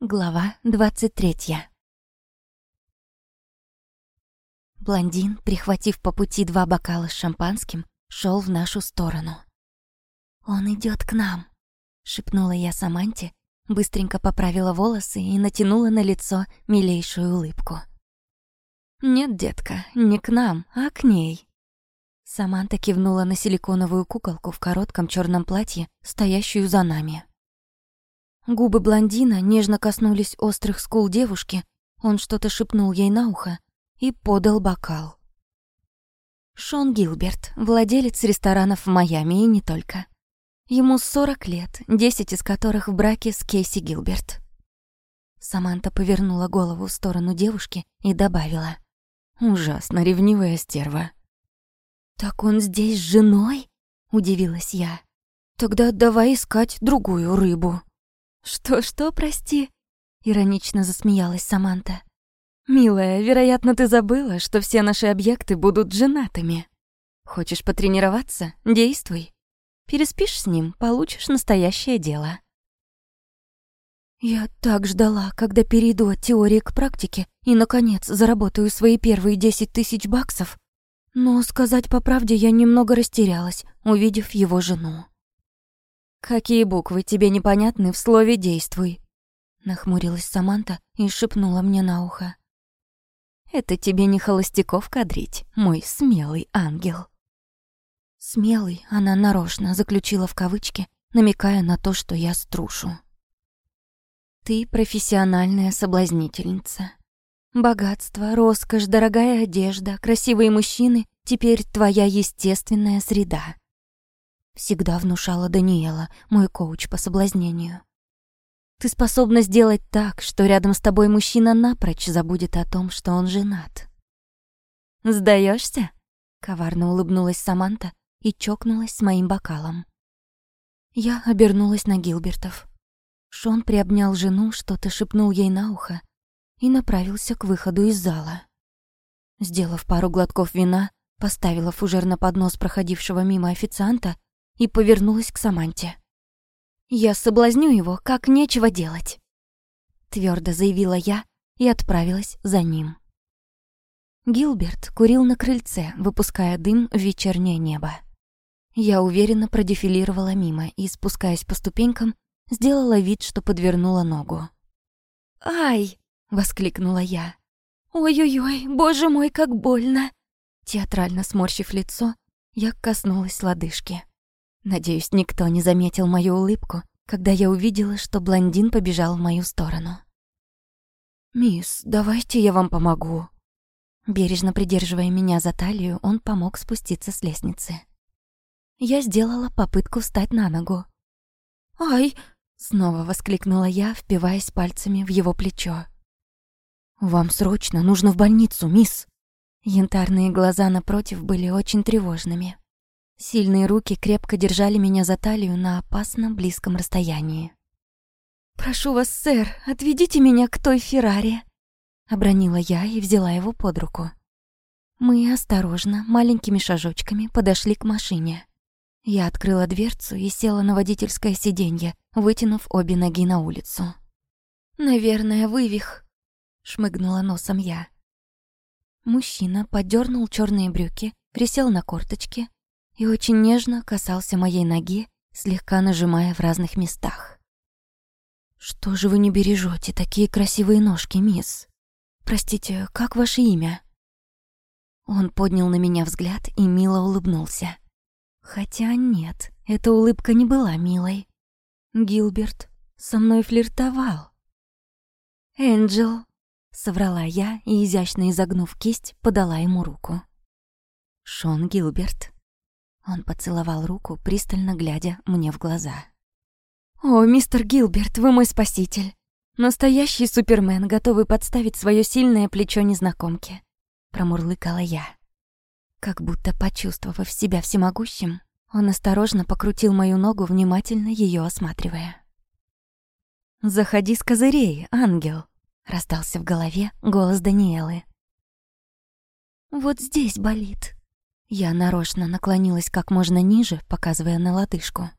Глава двадцать третья. Блондин, прихватив по пути два бокала с шампанским, шел в нашу сторону. «Он идет к нам», — шепнула я Саманте, быстренько поправила волосы и натянула на лицо милейшую улыбку. «Нет, детка, не к нам, а к ней». Саманта кивнула на силиконовую куколку в коротком черном платье, стоящую за нами. Губы блондина нежно коснулись острых скул девушки, он что-то шепнул ей на ухо и подал бокал. Шон Гилберт, владелец ресторанов в Майами и не только. Ему 40 лет, 10 из которых в браке с Кейси Гилберт. Саманта повернула голову в сторону девушки и добавила. «Ужасно ревнивая стерва». «Так он здесь с женой?» — удивилась я. «Тогда давай искать другую рыбу». «Что-что, прости?» — иронично засмеялась Саманта. «Милая, вероятно, ты забыла, что все наши объекты будут женатыми. Хочешь потренироваться? Действуй. Переспишь с ним, получишь настоящее дело». Я так ждала, когда перейду от теории к практике и, наконец, заработаю свои первые десять тысяч баксов. Но, сказать по правде, я немного растерялась, увидев его жену. «Какие буквы тебе непонятны в слове «действуй»?» Нахмурилась Саманта и шепнула мне на ухо. «Это тебе не холостяков кадрить, мой смелый ангел». «Смелый» она нарочно заключила в кавычки, намекая на то, что я струшу. «Ты профессиональная соблазнительница. Богатство, роскошь, дорогая одежда, красивые мужчины — теперь твоя естественная среда. Всегда внушала Даниэла, мой коуч по соблазнению. Ты способна сделать так, что рядом с тобой мужчина напрочь забудет о том, что он женат. Сдаешься? Коварно улыбнулась Саманта и чокнулась с моим бокалом. Я обернулась на Гилбертов. Шон приобнял жену, что-то шепнул ей на ухо и направился к выходу из зала. Сделав пару глотков вина, поставила фужер на поднос проходившего мимо официанта и повернулась к Саманте. «Я соблазню его, как нечего делать», — твердо заявила я и отправилась за ним. Гилберт курил на крыльце, выпуская дым в вечернее небо. Я уверенно продефилировала мимо и, спускаясь по ступенькам, сделала вид, что подвернула ногу. «Ай!» — воскликнула я. «Ой-ой-ой, боже мой, как больно!» Театрально сморщив лицо, я коснулась лодыжки. Надеюсь, никто не заметил мою улыбку, когда я увидела, что блондин побежал в мою сторону. «Мисс, давайте я вам помогу». Бережно придерживая меня за талию, он помог спуститься с лестницы. Я сделала попытку встать на ногу. «Ай!» — снова воскликнула я, впиваясь пальцами в его плечо. «Вам срочно нужно в больницу, мисс!» Янтарные глаза напротив были очень тревожными. Сильные руки крепко держали меня за талию на опасно близком расстоянии. «Прошу вас, сэр, отведите меня к той Феррари», — обронила я и взяла его под руку. Мы осторожно, маленькими шажочками подошли к машине. Я открыла дверцу и села на водительское сиденье, вытянув обе ноги на улицу. «Наверное, вывих», — шмыгнула носом я. Мужчина подернул черные брюки, присел на корточки и очень нежно касался моей ноги, слегка нажимая в разных местах. «Что же вы не бережете такие красивые ножки, мисс? Простите, как ваше имя?» Он поднял на меня взгляд и мило улыбнулся. Хотя нет, эта улыбка не была милой. Гилберт со мной флиртовал. «Энджел», — соврала я и, изящно изогнув кисть, подала ему руку. «Шон Гилберт», он поцеловал руку, пристально глядя мне в глаза. «О, мистер Гилберт, вы мой спаситель. Настоящий супермен, готовый подставить свое сильное плечо незнакомке», — промурлыкала я. Как будто почувствовав себя всемогущим, он осторожно покрутил мою ногу, внимательно ее осматривая. «Заходи с козырей, ангел», — раздался в голове голос Даниэлы. «Вот здесь болит», я нарочно наклонилась как можно ниже, показывая на лодыжку.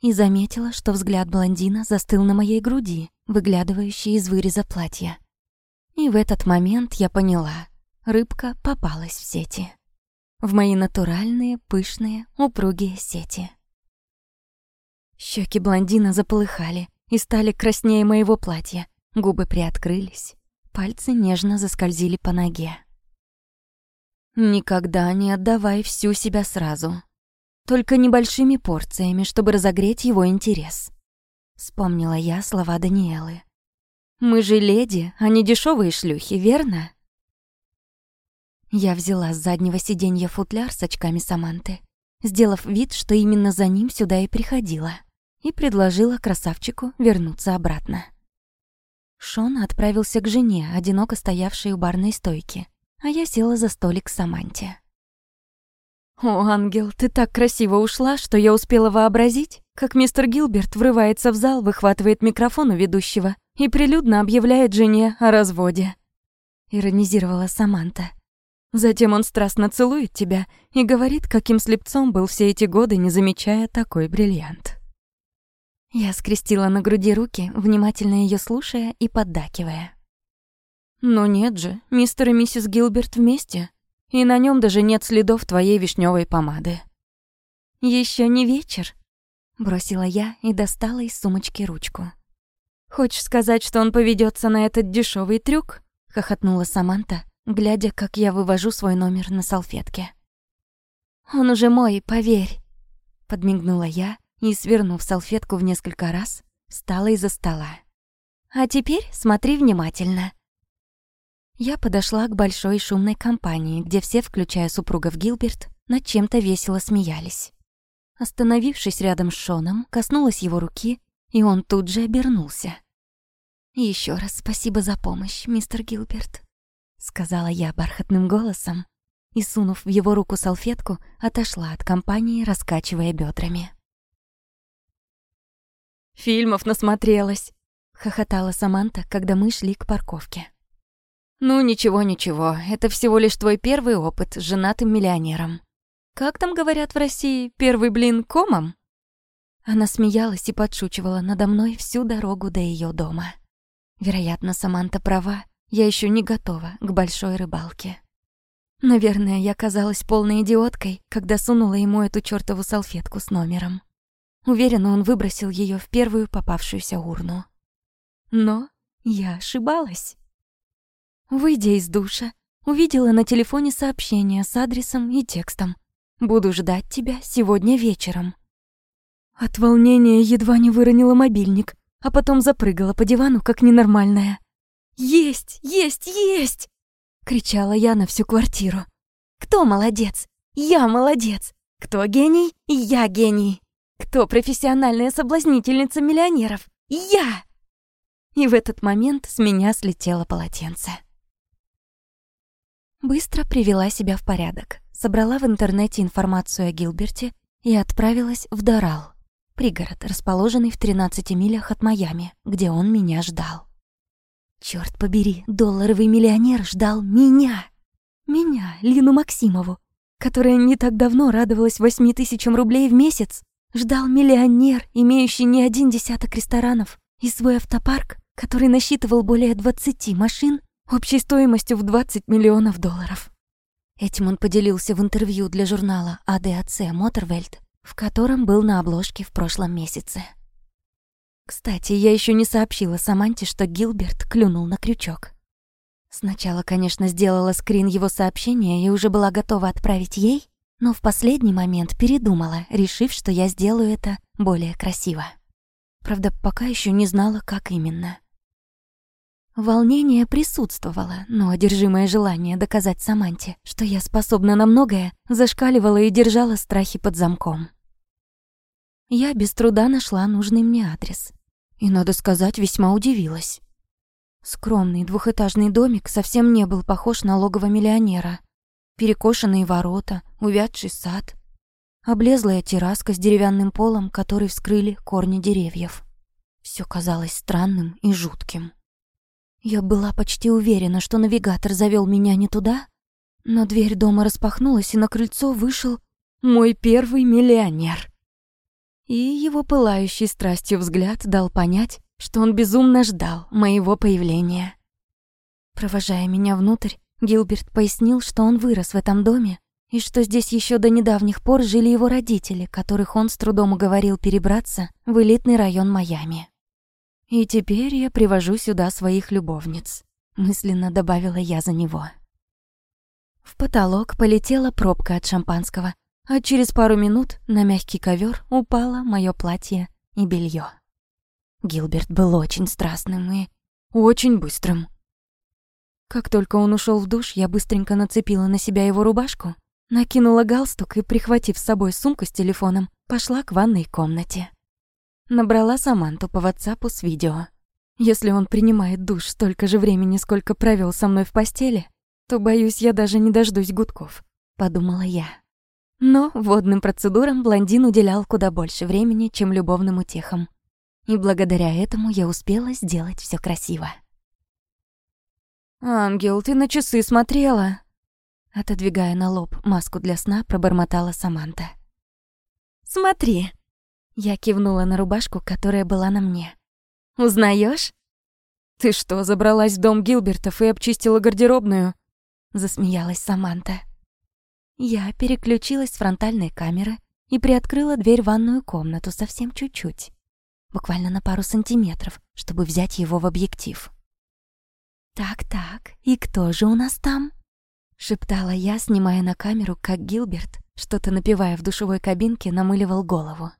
и заметила, что взгляд блондина застыл на моей груди, выглядывающей из выреза платья. И в этот момент я поняла, рыбка попалась в сети. В мои натуральные, пышные, упругие сети. Щеки блондина заполыхали и стали краснее моего платья, губы приоткрылись, пальцы нежно заскользили по ноге. Никогда не отдавай всю себя сразу. Только небольшими порциями, чтобы разогреть его интерес. Вспомнила я слова Даниэлы. Мы же леди, а не дешевые шлюхи, верно? Я взяла с заднего сиденья футляр с очками Саманты, сделав вид, что именно за ним сюда и приходила, и предложила красавчику вернуться обратно. Шон отправился к жене, одиноко стоявшей у барной стойки, а я села за столик с Саманте. «О, ангел, ты так красиво ушла, что я успела вообразить, как мистер Гилберт врывается в зал, выхватывает микрофон у ведущего и прилюдно объявляет жене о разводе», — иронизировала Саманта. Затем он страстно целует тебя и говорит, каким слепцом был все эти годы, не замечая такой бриллиант. Я скрестила на груди руки, внимательно ее слушая и поддакивая. Но нет же, мистер и миссис Гилберт вместе, и на нем даже нет следов твоей вишневой помады. Еще не вечер, бросила я и достала из сумочки ручку. Хочешь сказать, что он поведется на этот дешевый трюк? хохотнула Саманта, глядя, как я вывожу свой номер на салфетке. Он уже мой, поверь, подмигнула я и, свернув салфетку в несколько раз, встала из-за стола. А теперь смотри внимательно. Я подошла к большой шумной компании, где все, включая супругов Гилберт, над чем-то весело смеялись. Остановившись рядом с Шоном, коснулась его руки, и он тут же обернулся. Еще раз спасибо за помощь, мистер Гилберт», — сказала я бархатным голосом и, сунув в его руку салфетку, отошла от компании, раскачивая бедрами. «Фильмов насмотрелась», — хохотала Саманта, когда мы шли к парковке. «Ну, ничего-ничего, это всего лишь твой первый опыт с женатым миллионером. Как там говорят в России, первый блин комом?» Она смеялась и подшучивала надо мной всю дорогу до ее дома. Вероятно, Саманта права, я еще не готова к большой рыбалке. Наверное, я казалась полной идиоткой, когда сунула ему эту чёртову салфетку с номером. Уверена, он выбросил ее в первую попавшуюся урну. Но я ошибалась. Выйдя из душа, увидела на телефоне сообщение с адресом и текстом. «Буду ждать тебя сегодня вечером». От волнения едва не выронила мобильник, а потом запрыгала по дивану, как ненормальная. «Есть! Есть! Есть!» — кричала я на всю квартиру. «Кто молодец? Я молодец! Кто гений? Я гений! Кто профессиональная соблазнительница миллионеров? Я!» И в этот момент с меня слетело полотенце. Быстро привела себя в порядок, собрала в интернете информацию о Гилберте и отправилась в Дорал, пригород, расположенный в 13 милях от Майами, где он меня ждал. Черт побери, долларовый миллионер ждал меня. Меня, Лину Максимову, которая не так давно радовалась 8 тысячам рублей в месяц, ждал миллионер, имеющий не один десяток ресторанов и свой автопарк, который насчитывал более 20 машин общей стоимостью в 20 миллионов долларов. Этим он поделился в интервью для журнала ADAC Motorwelt, в котором был на обложке в прошлом месяце. Кстати, я еще не сообщила Саманте, что Гилберт клюнул на крючок. Сначала, конечно, сделала скрин его сообщения и уже была готова отправить ей, но в последний момент передумала, решив, что я сделаю это более красиво. Правда, пока еще не знала, как именно. Волнение присутствовало, но одержимое желание доказать Саманте, что я способна на многое, зашкаливало и держало страхи под замком. Я без труда нашла нужный мне адрес. И, надо сказать, весьма удивилась. Скромный двухэтажный домик совсем не был похож на логово миллионера. Перекошенные ворота, увядший сад, облезлая терраска с деревянным полом, который вскрыли корни деревьев. Все казалось странным и жутким. Я была почти уверена, что навигатор завел меня не туда, но дверь дома распахнулась, и на крыльцо вышел мой первый миллионер. И его пылающий страстью взгляд дал понять, что он безумно ждал моего появления. Провожая меня внутрь, Гилберт пояснил, что он вырос в этом доме и что здесь еще до недавних пор жили его родители, которых он с трудом уговорил перебраться в элитный район Майами. «И теперь я привожу сюда своих любовниц», — мысленно добавила я за него. В потолок полетела пробка от шампанского, а через пару минут на мягкий ковер упало мое платье и белье. Гилберт был очень страстным и очень быстрым. Как только он ушел в душ, я быстренько нацепила на себя его рубашку, накинула галстук и, прихватив с собой сумку с телефоном, пошла к ванной комнате. Набрала Саманту по WhatsApp с видео. Если он принимает душ столько же времени, сколько провел со мной в постели, то, боюсь, я даже не дождусь гудков, подумала я. Но водным процедурам блондин уделял куда больше времени, чем любовным утехам. И благодаря этому я успела сделать все красиво. «Ангел, ты на часы смотрела?» Отодвигая на лоб маску для сна, пробормотала Саманта. «Смотри!» Я кивнула на рубашку, которая была на мне. Узнаешь? «Ты что, забралась в дом Гилбертов и обчистила гардеробную?» Засмеялась Саманта. Я переключилась с фронтальной камеры и приоткрыла дверь в ванную комнату совсем чуть-чуть. Буквально на пару сантиметров, чтобы взять его в объектив. «Так-так, и кто же у нас там?» Шептала я, снимая на камеру, как Гилберт, что-то напивая в душевой кабинке, намыливал голову.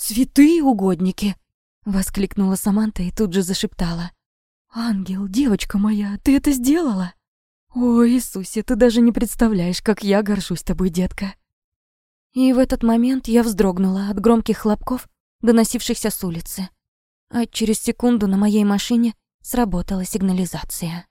«Святые угодники!» — воскликнула Саманта и тут же зашептала. «Ангел, девочка моя, ты это сделала?» «О, Иисусе, ты даже не представляешь, как я горжусь тобой, детка!» И в этот момент я вздрогнула от громких хлопков, доносившихся с улицы. А через секунду на моей машине сработала сигнализация.